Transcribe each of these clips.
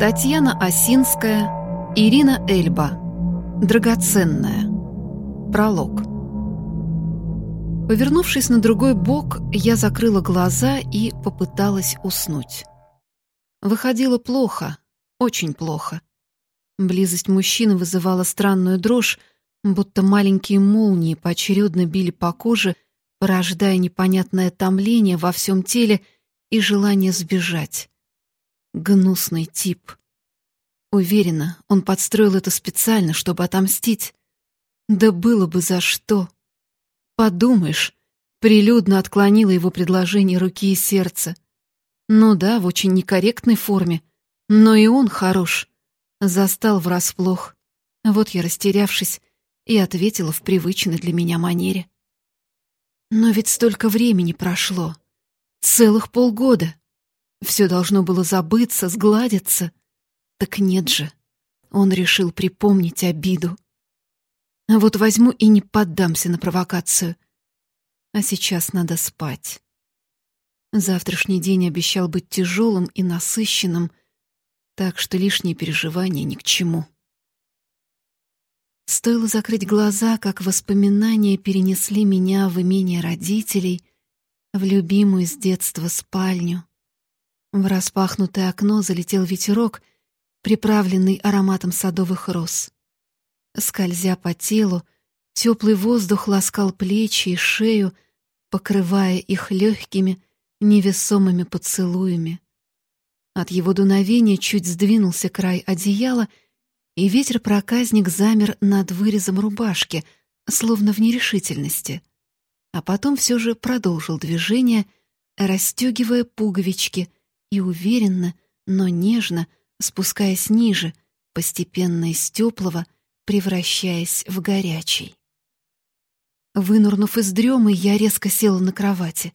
Татьяна Осинская, Ирина Эльба. Драгоценная. Пролог. Повернувшись на другой бок, я закрыла глаза и попыталась уснуть. Выходило плохо, очень плохо. Близость мужчины вызывала странную дрожь, будто маленькие молнии поочередно били по коже, порождая непонятное томление во всем теле и желание сбежать. Гнусный тип. Уверена, он подстроил это специально, чтобы отомстить. Да было бы за что. Подумаешь, прилюдно отклонила его предложение руки и сердца. Ну да, в очень некорректной форме, но и он хорош. Застал врасплох. Вот я, растерявшись, и ответила в привычной для меня манере. Но ведь столько времени прошло. Целых полгода. Все должно было забыться, сгладиться. Так нет же. Он решил припомнить обиду. А вот возьму и не поддамся на провокацию. А сейчас надо спать. Завтрашний день обещал быть тяжелым и насыщенным, так что лишние переживания ни к чему. Стоило закрыть глаза, как воспоминания перенесли меня в имение родителей, в любимую с детства спальню. В распахнутое окно залетел ветерок, приправленный ароматом садовых роз. Скользя по телу, теплый воздух ласкал плечи и шею, покрывая их легкими, невесомыми поцелуями. От его дуновения чуть сдвинулся край одеяла, и ветер-проказник замер над вырезом рубашки, словно в нерешительности. А потом все же продолжил движение, расстегивая пуговички и уверенно, но нежно спускаясь ниже, постепенно из теплого, превращаясь в горячий. Вынурнув из дремы, я резко села на кровати.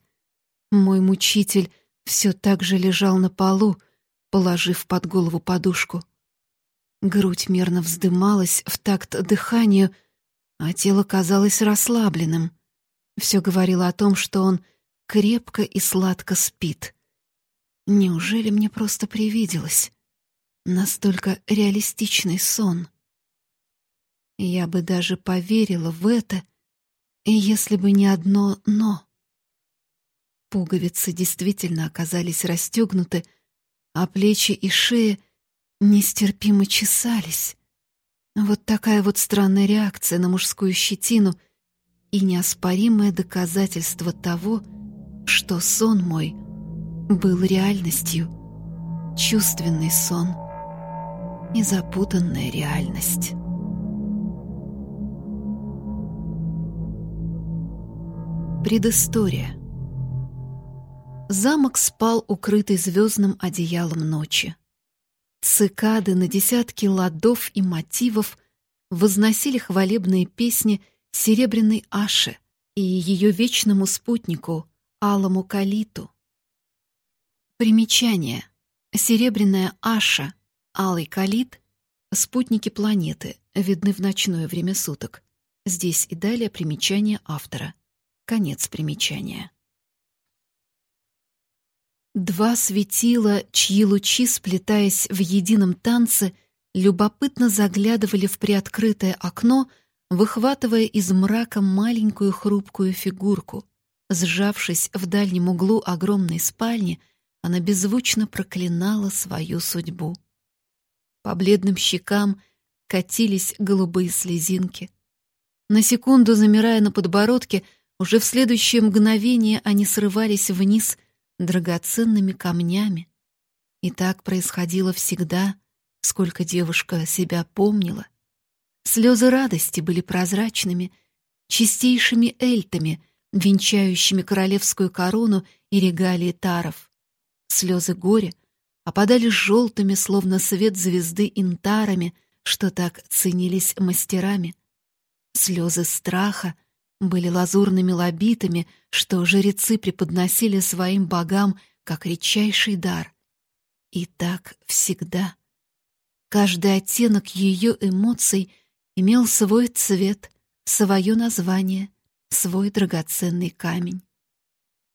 Мой мучитель все так же лежал на полу, положив под голову подушку. Грудь мерно вздымалась в такт дыханию, а тело казалось расслабленным. Все говорило о том, что он крепко и сладко спит. Неужели мне просто привиделось? Настолько реалистичный сон. Я бы даже поверила в это, если бы не одно «но». Пуговицы действительно оказались расстегнуты, а плечи и шея нестерпимо чесались. Вот такая вот странная реакция на мужскую щетину и неоспоримое доказательство того, что сон мой был реальностью, чувственный сон — и запутанная реальность. Предыстория. Замок спал, укрытый звездным одеялом ночи. Цикады на десятки ладов и мотивов возносили хвалебные песни серебряной Аше и ее вечному спутнику Алому Калиту. Примечание. Серебряная Аша — Алый калит — спутники планеты, видны в ночное время суток. Здесь и далее примечание автора. Конец примечания. Два светила, чьи лучи, сплетаясь в едином танце, любопытно заглядывали в приоткрытое окно, выхватывая из мрака маленькую хрупкую фигурку. Сжавшись в дальнем углу огромной спальни, она беззвучно проклинала свою судьбу. По бледным щекам катились голубые слезинки. На секунду замирая на подбородке, уже в следующее мгновение они срывались вниз драгоценными камнями. И так происходило всегда, сколько девушка себя помнила. Слезы радости были прозрачными, чистейшими эльтами, венчающими королевскую корону и регалии таров. Слезы горя — опадали желтыми, словно свет звезды интарами, что так ценились мастерами. Слезы страха были лазурными лобитами, что жрецы преподносили своим богам как редчайший дар. И так всегда. Каждый оттенок ее эмоций имел свой цвет, свое название, свой драгоценный камень.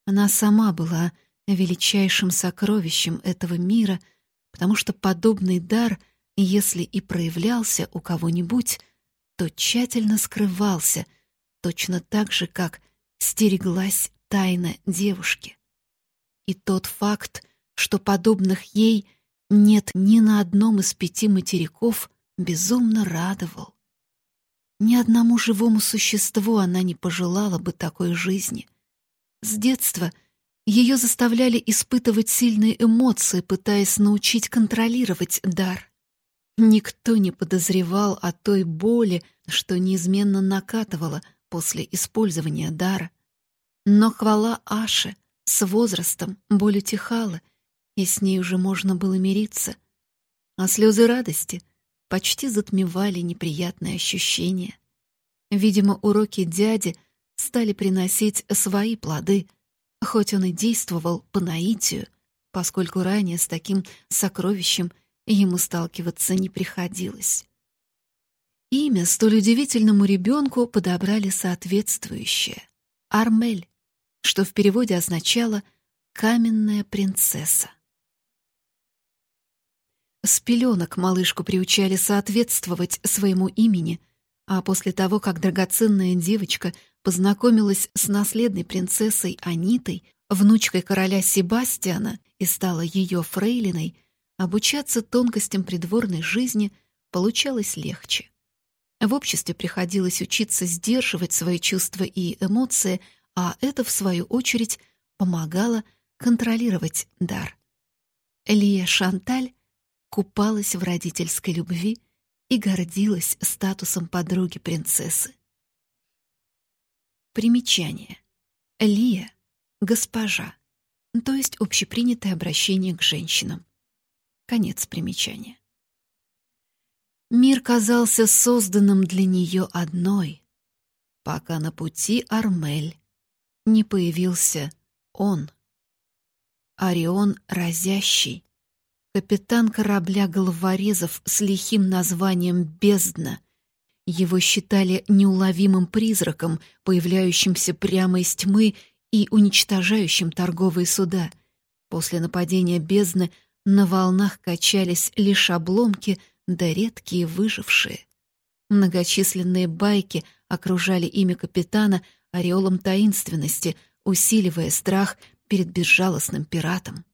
Она сама была величайшим сокровищем этого мира, потому что подобный дар, если и проявлялся у кого-нибудь, то тщательно скрывался, точно так же, как стереглась тайна девушки. И тот факт, что подобных ей нет ни на одном из пяти материков, безумно радовал. Ни одному живому существу она не пожелала бы такой жизни. С детства ее заставляли испытывать сильные эмоции, пытаясь научить контролировать дар. Никто не подозревал о той боли, что неизменно накатывала после использования дара. Но хвала Аше, с возрастом боль утихала, и с ней уже можно было мириться. А слезы радости почти затмевали неприятные ощущения. Видимо, уроки дяди стали приносить свои плоды, хоть он и действовал по наитию, поскольку ранее с таким сокровищем ему сталкиваться не приходилось. Имя столь удивительному ребенку подобрали соответствующее — Армель, что в переводе означало «каменная принцесса». С пеленок малышку приучали соответствовать своему имени, а после того, как драгоценная девочка познакомилась с наследной принцессой Анитой, внучкой короля Себастьяна, и стала ее фрейлиной, обучаться тонкостям придворной жизни получалось легче. В обществе приходилось учиться сдерживать свои чувства и эмоции, а это, в свою очередь, помогало контролировать дар. Лия Шанталь купалась в родительской любви и гордилась статусом подруги принцессы. Примечание. Лия — госпожа, то есть общепринятое обращение к женщинам. Конец примечания. Мир казался созданным для нее одной, пока на пути Армель не появился он. Орион разящий, капитан корабля головорезов с лихим названием «Бездна». Его считали неуловимым призраком, появляющимся прямо из тьмы и уничтожающим торговые суда. После нападения бездны на волнах качались лишь обломки, да редкие выжившие. Многочисленные байки окружали имя капитана ореолом таинственности, усиливая страх перед безжалостным пиратом.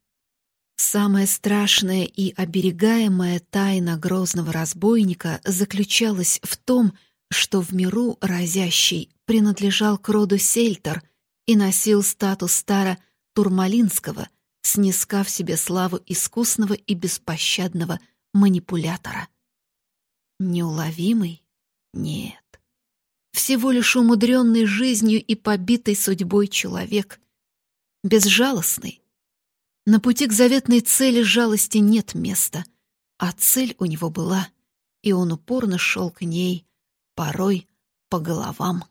Самая страшная и оберегаемая тайна грозного разбойника заключалась в том, что в миру разящий принадлежал к роду Сельтер и носил статус стара Турмалинского, снискав себе славу искусного и беспощадного манипулятора. Неуловимый? Нет. Всего лишь умудренный жизнью и побитой судьбой человек. Безжалостный, на пути к заветной цели жалости нет места, а цель у него была, и он упорно шел к ней, порой по головам.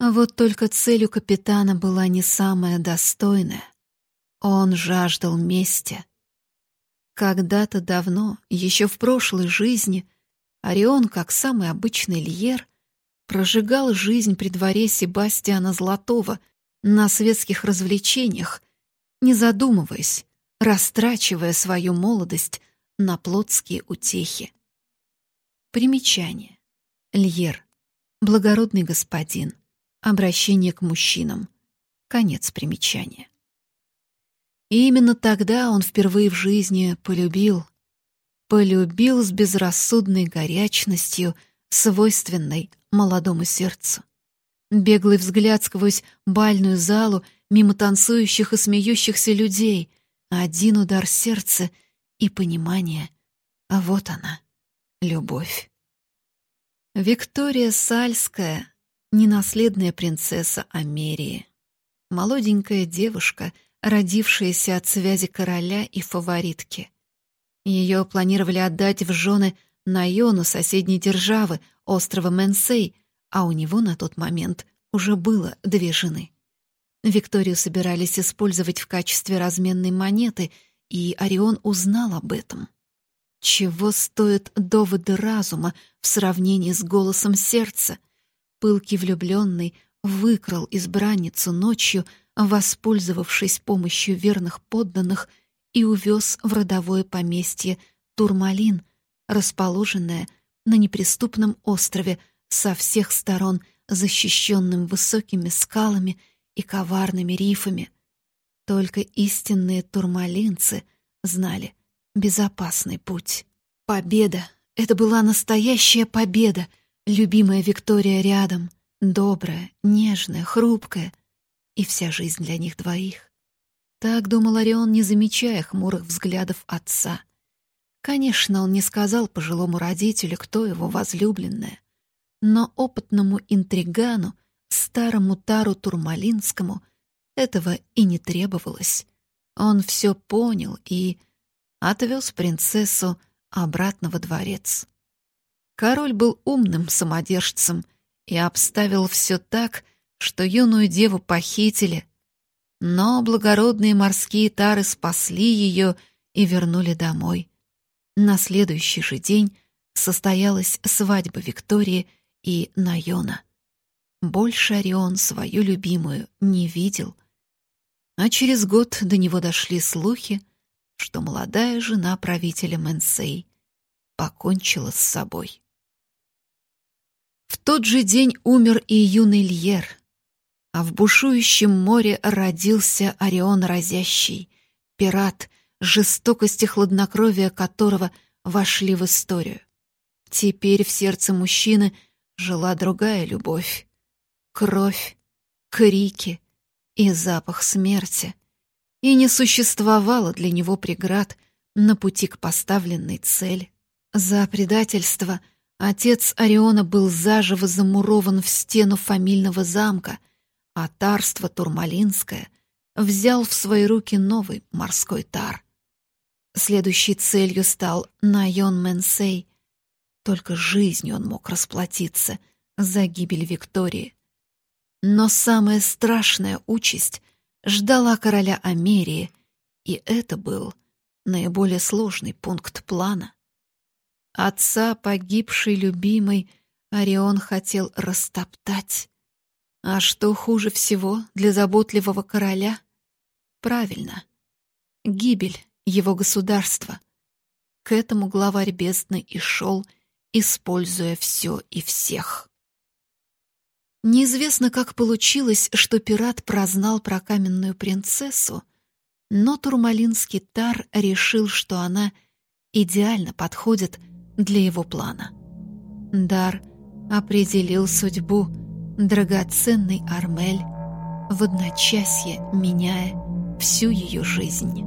А вот только целью капитана была не самая достойная. Он жаждал мести. Когда-то давно, еще в прошлой жизни, Орион, как самый обычный льер, прожигал жизнь при дворе Себастьяна Золотого на светских развлечениях, не задумываясь, растрачивая свою молодость на плотские утехи. Примечание. Льер. Благородный господин. Обращение к мужчинам. Конец примечания. И именно тогда он впервые в жизни полюбил. Полюбил с безрассудной горячностью, свойственной молодому сердцу. Беглый взгляд сквозь бальную залу мимо танцующих и смеющихся людей, один удар сердца и понимание. А вот она, любовь. Виктория Сальская, ненаследная принцесса Америи. Молоденькая девушка, родившаяся от связи короля и фаворитки. Ее планировали отдать в жены Найону соседней державы, острова Менсей, а у него на тот момент уже было две жены. Викторию собирались использовать в качестве разменной монеты, и Орион узнал об этом. Чего стоят доводы разума в сравнении с голосом сердца? Пылкий влюбленный выкрал избранницу ночью, воспользовавшись помощью верных подданных, и увез в родовое поместье Турмалин, расположенное на неприступном острове со всех сторон, защищенным высокими скалами и коварными рифами. Только истинные турмалинцы знали безопасный путь. Победа! Это была настоящая победа! Любимая Виктория рядом, добрая, нежная, хрупкая. И вся жизнь для них двоих. Так думал Орион, не замечая хмурых взглядов отца. Конечно, он не сказал пожилому родителю, кто его возлюбленная. Но опытному интригану, старому Тару Турмалинскому, этого и не требовалось. Он все понял и отвез принцессу обратно во дворец. Король был умным самодержцем и обставил все так, что юную деву похитили, но благородные морские тары спасли ее и вернули домой. На следующий же день состоялась свадьба Виктории и Найона. Больше Орион свою любимую не видел. А через год до него дошли слухи, что молодая жена правителя Мэнсей покончила с собой. В тот же день умер и юный Льер, а в бушующем море родился Орион Разящий, пират, жестокость и хладнокровие которого вошли в историю. Теперь в сердце мужчины жила другая любовь. Кровь, крики и запах смерти. И не существовало для него преград на пути к поставленной цели. За предательство отец Ориона был заживо замурован в стену фамильного замка, а тарство Турмалинское взял в свои руки новый морской тар. Следующей целью стал Найон Менсей. Только жизнью он мог расплатиться за гибель Виктории. Но самая страшная участь ждала короля Америи, и это был наиболее сложный пункт плана. Отца погибшей любимой Орион хотел растоптать. А что хуже всего для заботливого короля? Правильно. Гибель его государства. К этому главарь бездны и шел, используя все и всех. Неизвестно, как получилось, что пират прознал про каменную принцессу, но турмалинский тар решил, что она идеально подходит для его плана. Дар определил судьбу — драгоценный Армель, в одночасье меняя всю ее жизнь.